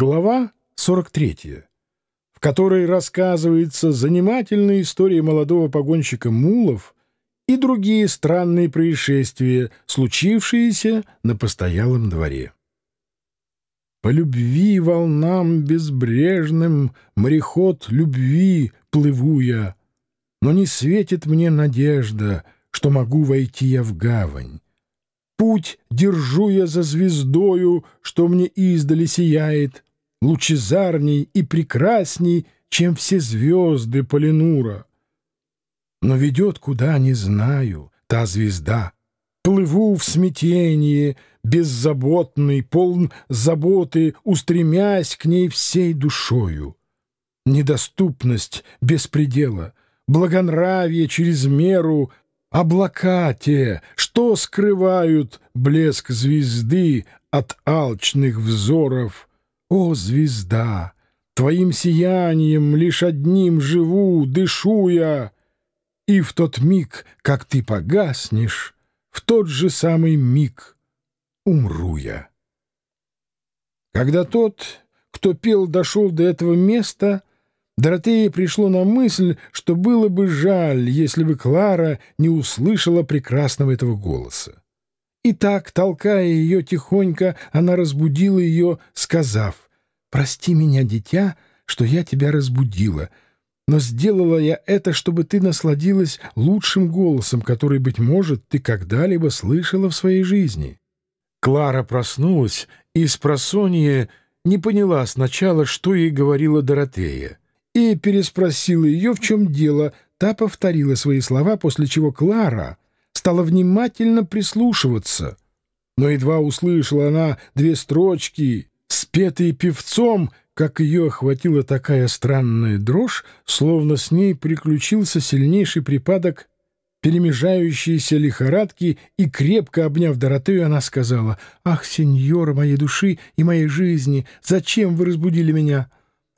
Глава 43, в которой рассказывается занимательная история молодого погонщика Мулов и другие странные происшествия, случившиеся на постоялом дворе. По любви волнам безбрежным, мореход любви плыву я, но не светит мне надежда, что могу войти я в гавань. Путь держу я за звездою, что мне издали сияет, лучезарней и прекрасней, чем все звезды Полинура. Но ведет куда не знаю та звезда. Плыву в смятении, беззаботный, полн заботы, устремясь к ней всей душою. Недоступность без предела, благонравие через меру Облака те, что скрывают блеск звезды от алчных взоров. О, звезда! Твоим сиянием лишь одним живу, дышу я. И в тот миг, как ты погаснешь, в тот же самый миг умру я. Когда тот, кто пел, дошел до этого места — Доротее пришло на мысль, что было бы жаль, если бы Клара не услышала прекрасного этого голоса. И так, толкая ее тихонько, она разбудила ее, сказав, «Прости меня, дитя, что я тебя разбудила, но сделала я это, чтобы ты насладилась лучшим голосом, который, быть может, ты когда-либо слышала в своей жизни». Клара проснулась и с просонья не поняла сначала, что ей говорила Доротея и переспросила ее, в чем дело. Та повторила свои слова, после чего Клара стала внимательно прислушиваться. Но едва услышала она две строчки, спетые певцом, как ее охватила такая странная дрожь, словно с ней приключился сильнейший припадок перемежающиеся лихорадки, и, крепко обняв Доротею, она сказала, «Ах, сеньора моей души и моей жизни, зачем вы разбудили меня?»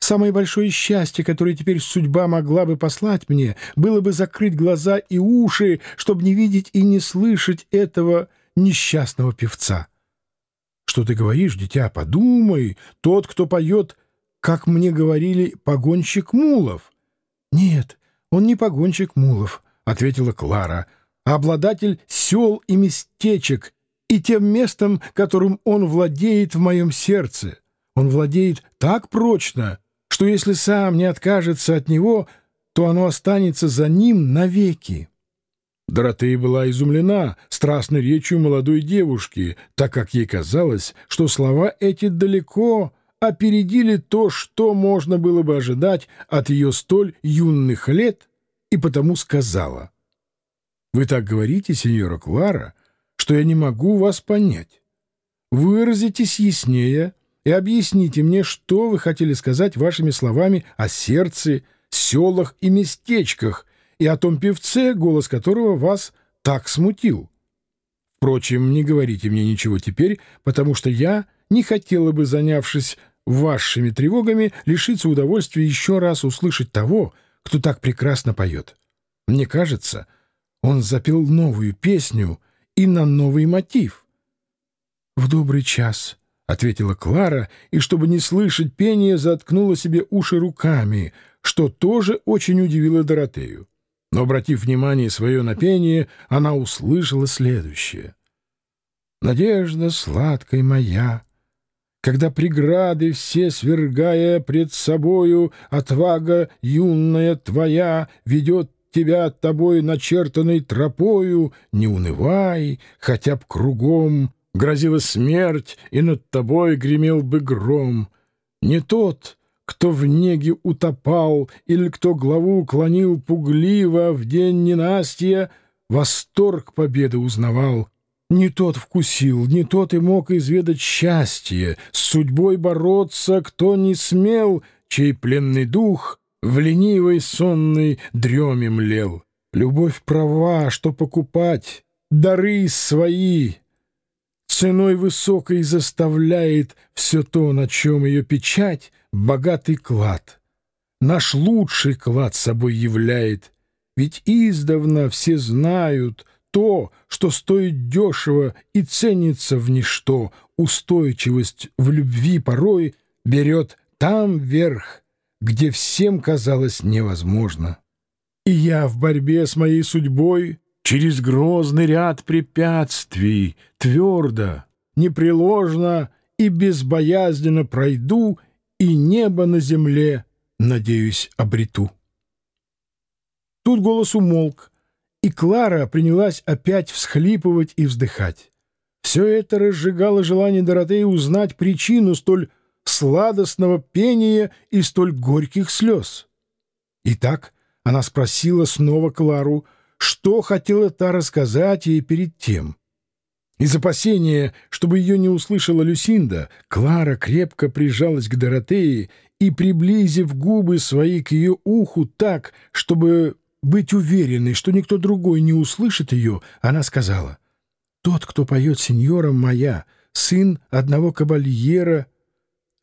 Самое большое счастье, которое теперь судьба могла бы послать мне, было бы закрыть глаза и уши, чтобы не видеть и не слышать этого несчастного певца. Что ты говоришь, дитя, подумай, тот, кто поет, как мне говорили, погонщик мулов. Нет, он не погонщик мулов, — ответила Клара, — а обладатель сел и местечек, и тем местом, которым он владеет в моем сердце. Он владеет так прочно, что если сам не откажется от него, то оно останется за ним навеки. Доротея была изумлена страстной речью молодой девушки, так как ей казалось, что слова эти далеко опередили то, что можно было бы ожидать от ее столь юных лет, и потому сказала. «Вы так говорите, сеньора Клара, что я не могу вас понять. Выразитесь яснее, и объясните мне, что вы хотели сказать вашими словами о сердце, селах и местечках, и о том певце, голос которого вас так смутил. Впрочем, не говорите мне ничего теперь, потому что я не хотела бы, занявшись вашими тревогами, лишиться удовольствия еще раз услышать того, кто так прекрасно поет. Мне кажется, он запел новую песню и на новый мотив. «В добрый час», — ответила Клара, и, чтобы не слышать пения, заткнула себе уши руками, что тоже очень удивило Доротею. Но, обратив внимание свое на пение, она услышала следующее. «Надежда сладкой моя, когда преграды все свергая пред собою, отвага юная твоя ведет тебя тобой начертанной тропою, не унывай, хотя б кругом грозила смерть, и над тобой гремел бы гром. Не тот, кто в неге утопал, или кто главу клонил пугливо в день ненастья, восторг победы узнавал. Не тот вкусил, не тот и мог изведать счастье, с судьбой бороться, кто не смел, чей пленный дух в ленивой сонной дреме млел. Любовь права, что покупать, дары свои — ценой высокой заставляет все то, на чем ее печать, богатый клад. Наш лучший клад собой являет, ведь издавна все знают то, что стоит дешево и ценится в ничто, устойчивость в любви порой берет там вверх, где всем казалось невозможно. И я в борьбе с моей судьбой через грозный ряд препятствий твердо, непреложно и безбоязненно пройду, и небо на земле, надеюсь, обрету. Тут голос умолк, и Клара принялась опять всхлипывать и вздыхать. Все это разжигало желание Доротеи узнать причину столь сладостного пения и столь горьких слез. Итак, она спросила снова Клару, что хотела та рассказать ей перед тем. Из опасения, чтобы ее не услышала Люсинда, Клара крепко прижалась к Доротее и, приблизив губы свои к ее уху так, чтобы быть уверенной, что никто другой не услышит ее, она сказала, «Тот, кто поет сеньора моя, сын одного кабальера,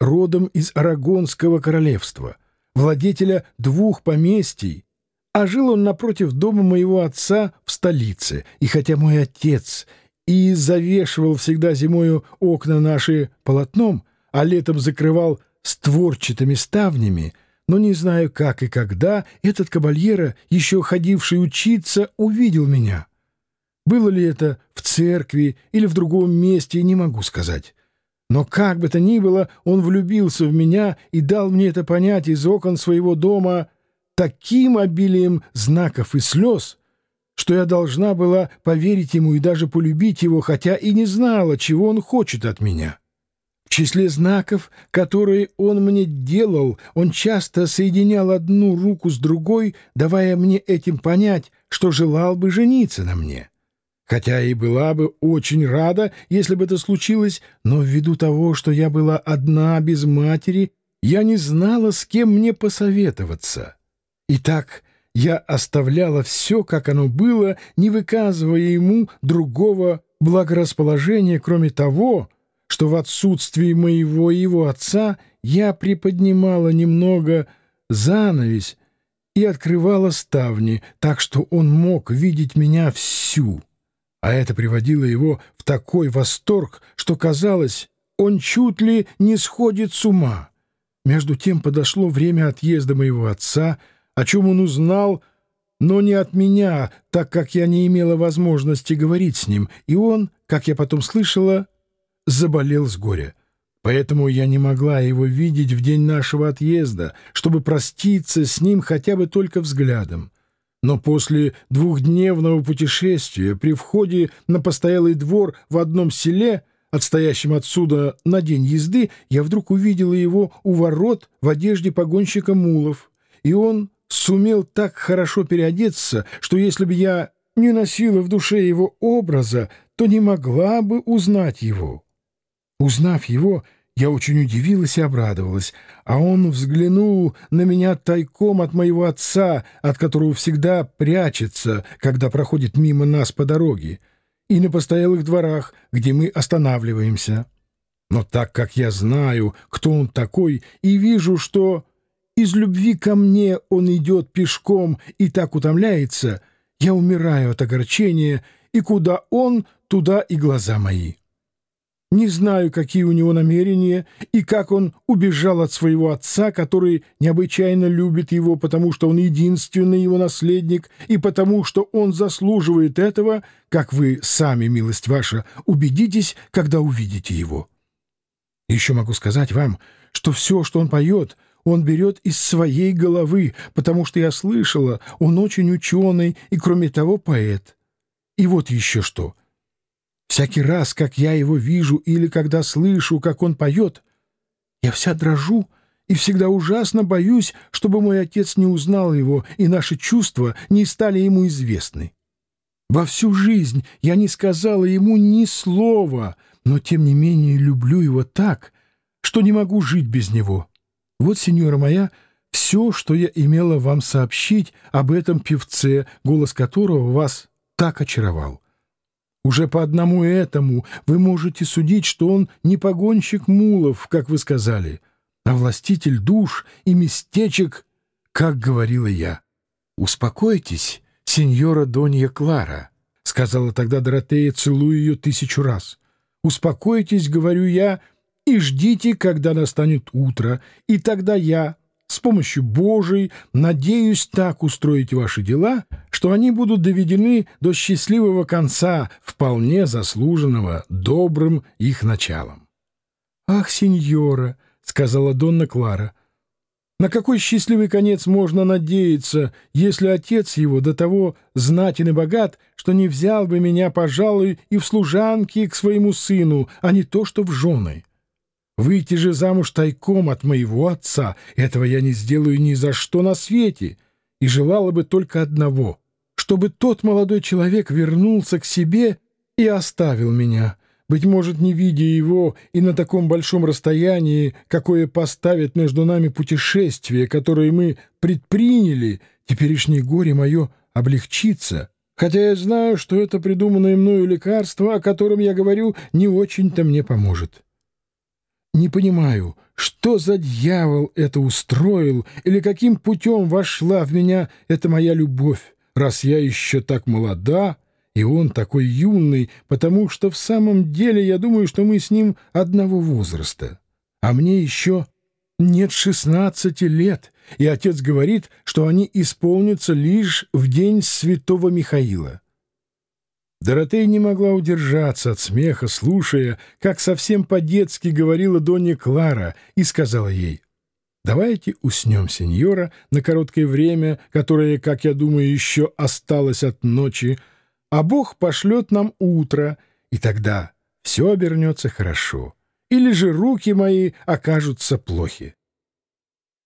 родом из Арагонского королевства, владетеля двух поместий, а жил он напротив дома моего отца в столице, и хотя мой отец и завешивал всегда зимою окна наши полотном, а летом закрывал створчатыми ставнями, но не знаю, как и когда, этот кабальера, еще ходивший учиться, увидел меня. Было ли это в церкви или в другом месте, не могу сказать. Но как бы то ни было, он влюбился в меня и дал мне это понять из окон своего дома таким обилием знаков и слез, что я должна была поверить ему и даже полюбить его, хотя и не знала, чего он хочет от меня. В числе знаков, которые он мне делал, он часто соединял одну руку с другой, давая мне этим понять, что желал бы жениться на мне. Хотя и была бы очень рада, если бы это случилось, но ввиду того, что я была одна, без матери, я не знала, с кем мне посоветоваться. Итак, я оставляла все, как оно было, не выказывая ему другого благорасположения, кроме того, что в отсутствии моего и его отца я приподнимала немного занавесь и открывала ставни, так что он мог видеть меня всю. А это приводило его в такой восторг, что казалось, он чуть ли не сходит с ума. Между тем подошло время отъезда моего отца, о чем он узнал, но не от меня, так как я не имела возможности говорить с ним, и он, как я потом слышала, заболел с горя. Поэтому я не могла его видеть в день нашего отъезда, чтобы проститься с ним хотя бы только взглядом. Но после двухдневного путешествия при входе на постоялый двор в одном селе, отстоящем отсюда на день езды, я вдруг увидела его у ворот в одежде погонщика мулов, и он сумел так хорошо переодеться, что если бы я не носила в душе его образа, то не могла бы узнать его. Узнав его, я очень удивилась и обрадовалась, а он взглянул на меня тайком от моего отца, от которого всегда прячется, когда проходит мимо нас по дороге, и на постоялых дворах, где мы останавливаемся. Но так как я знаю, кто он такой, и вижу, что из любви ко мне он идет пешком и так утомляется, я умираю от огорчения, и куда он, туда и глаза мои. Не знаю, какие у него намерения и как он убежал от своего отца, который необычайно любит его, потому что он единственный его наследник и потому что он заслуживает этого, как вы сами, милость ваша, убедитесь, когда увидите его. Еще могу сказать вам, что все, что он поет, он берет из своей головы, потому что я слышала, он очень ученый и, кроме того, поэт. И вот еще что — Всякий раз, как я его вижу или когда слышу, как он поет, я вся дрожу и всегда ужасно боюсь, чтобы мой отец не узнал его и наши чувства не стали ему известны. Во всю жизнь я не сказала ему ни слова, но тем не менее люблю его так, что не могу жить без него. Вот, сеньора моя, все, что я имела вам сообщить об этом певце, голос которого вас так очаровал. Уже по одному этому вы можете судить, что он не погонщик мулов, как вы сказали, а властитель душ и местечек, как говорила я. «Успокойтесь, сеньора Донья Клара», — сказала тогда Доротея, целуя ее тысячу раз. «Успокойтесь, — говорю я, и ждите, когда настанет утро, и тогда я, с помощью Божией, надеюсь так устроить ваши дела, что они будут доведены до счастливого конца, вполне заслуженного добрым их началом. — Ах, сеньора! — сказала Донна Клара — на какой счастливый конец можно надеяться, если отец его до того знатен и богат, что не взял бы меня, пожалуй, и в служанки к своему сыну, а не то, что в жены? Выйти же замуж тайком от моего отца, этого я не сделаю ни за что на свете, и желала бы только одного, чтобы тот молодой человек вернулся к себе и оставил меня» быть может, не видя его и на таком большом расстоянии, какое поставит между нами путешествие, которое мы предприняли, теперешнее горе мое облегчится, хотя я знаю, что это придуманное мною лекарство, о котором я говорю, не очень-то мне поможет. Не понимаю, что за дьявол это устроил или каким путем вошла в меня эта моя любовь, раз я еще так молода, и он такой юный, потому что в самом деле я думаю, что мы с ним одного возраста. А мне еще нет шестнадцати лет, и отец говорит, что они исполнятся лишь в день святого Михаила. Доротея не могла удержаться от смеха, слушая, как совсем по-детски говорила Донья Клара, и сказала ей, «Давайте уснем, сеньора, на короткое время, которое, как я думаю, еще осталось от ночи, а Бог пошлет нам утро, и тогда все обернется хорошо. Или же руки мои окажутся плохи.